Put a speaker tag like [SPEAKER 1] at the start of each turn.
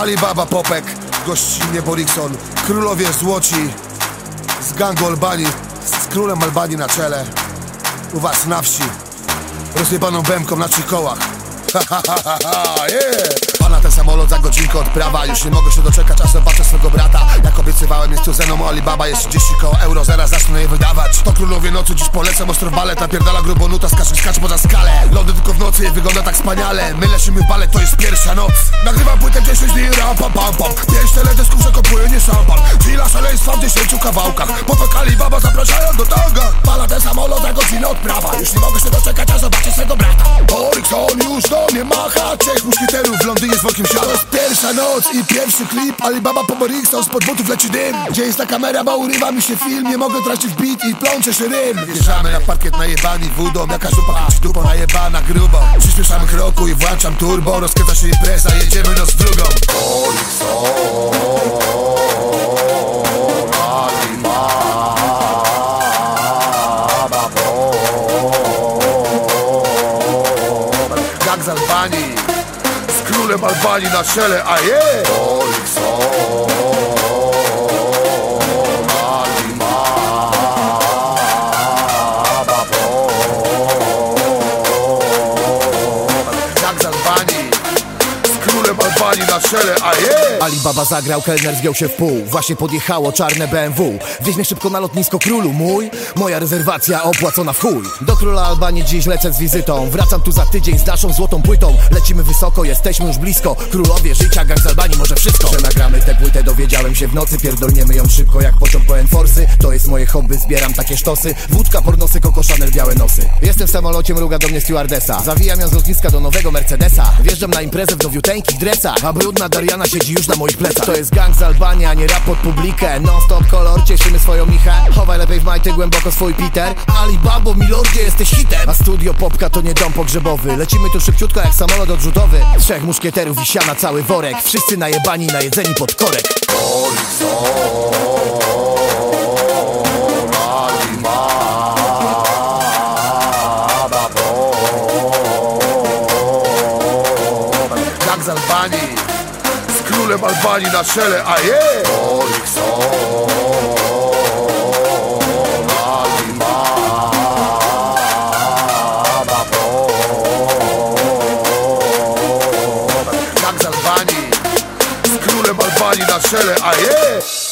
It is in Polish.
[SPEAKER 1] Alibaba Popek, gościnnie Borikson Królowie Złoci Z gangu Albanii Z królem Albanii na czele U was na wsi Rozjebaną bębką na trzech kołach Ha ha ha ha ha, yeah! Pana ten samolot za godzinkę odprawa Już nie mogę się doczekać, aż zobaczę swego brata. Jak obiecywałem, jest tu ze mną Alibaba Jest 30 koło euro, zaraz zacznę je wydawać. To królowie nocy, dziś polecę ostro balet Napierdala grubo nuta, skacze, skacze poza skalę. Lody tylko w nocy, i wygląda tak wspaniale. My lecimy w balet, to jest pierwsza noc. Nagrywam płytę 10 dni, ram pam pam pam. Pięć teledysków, że kopuję nie szampan Chwila szaleństwa w 10 kawałkach. Popek Alibaba zapraszają do tanga Pana ten samolot godzinę odprawa. Już nie mogę się doczekać, aż zobaczę swego brata. Borikson już do mnie macha. Trzech muszkieterów w Londynie z To jest pierwsza noc i pierwszy klip. Alibaba po Borikson, spod butów leci dym. Gdzie jest ta kamera, bo urywa mi się film. Nie mogę tracić beat i plącze się rym. Wjeżdżamy na parkiet najebani wódą. Jaka żupa kręci dupą najebana grubo. Przyspieszam kroku i włączam turbo. Rozkręca się impreza, jedziemy noc drugą Jak z Albanii. Z królem Albanii na czele, a je! Królem Albanii na czele, a
[SPEAKER 2] Alibaba zagrał, kelner zgiął się w pół. Właśnie podjechało czarne BMW Wieź mnie szybko na lotnisko królu mój. Moja rezerwacja opłacona w chuj. Do króla Albanii dziś lecę z wizytą. Wracam tu za tydzień z naszą złotą płytą. Lecimy wysoko, jesteśmy już blisko. Królowie życia, gang z Albanii może wszystko. Że nagramy tę płytę dowiedziałem się w nocy. Pierdolniemy ją szybko jak pociąg po Enforsy To jest moje hobby, zbieram takie sztosy. Wódka, pornosy, koko, białe nosy. Jestem w samolocie, mruga do mnie stewardesa. Zawijam ją z lotniska do nowego Mercedesa. Wjeżdżam na imprezę w nowiuteńkich dresach brudna Dariana siedzi już na moich plecach. To jest gang z Albanii, a nie rap pod publikę. Non stop kolor, cieszymy swoją michę. Chowaj lepiej w majty głęboko swój Peter. Alibabo, milordzie, jesteś hitem. A studio Popka to nie dom pogrzebowy. Lecimy tu szybciutko jak samolot odrzutowy. Trzech muszkieterów i siana cały worek. Wszyscy najebani, najedzeni pod korek.
[SPEAKER 1] Jak z Albanii Z królem Albanii na czele, a je Albanii Z królem Albanii na czele, a je